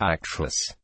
actress.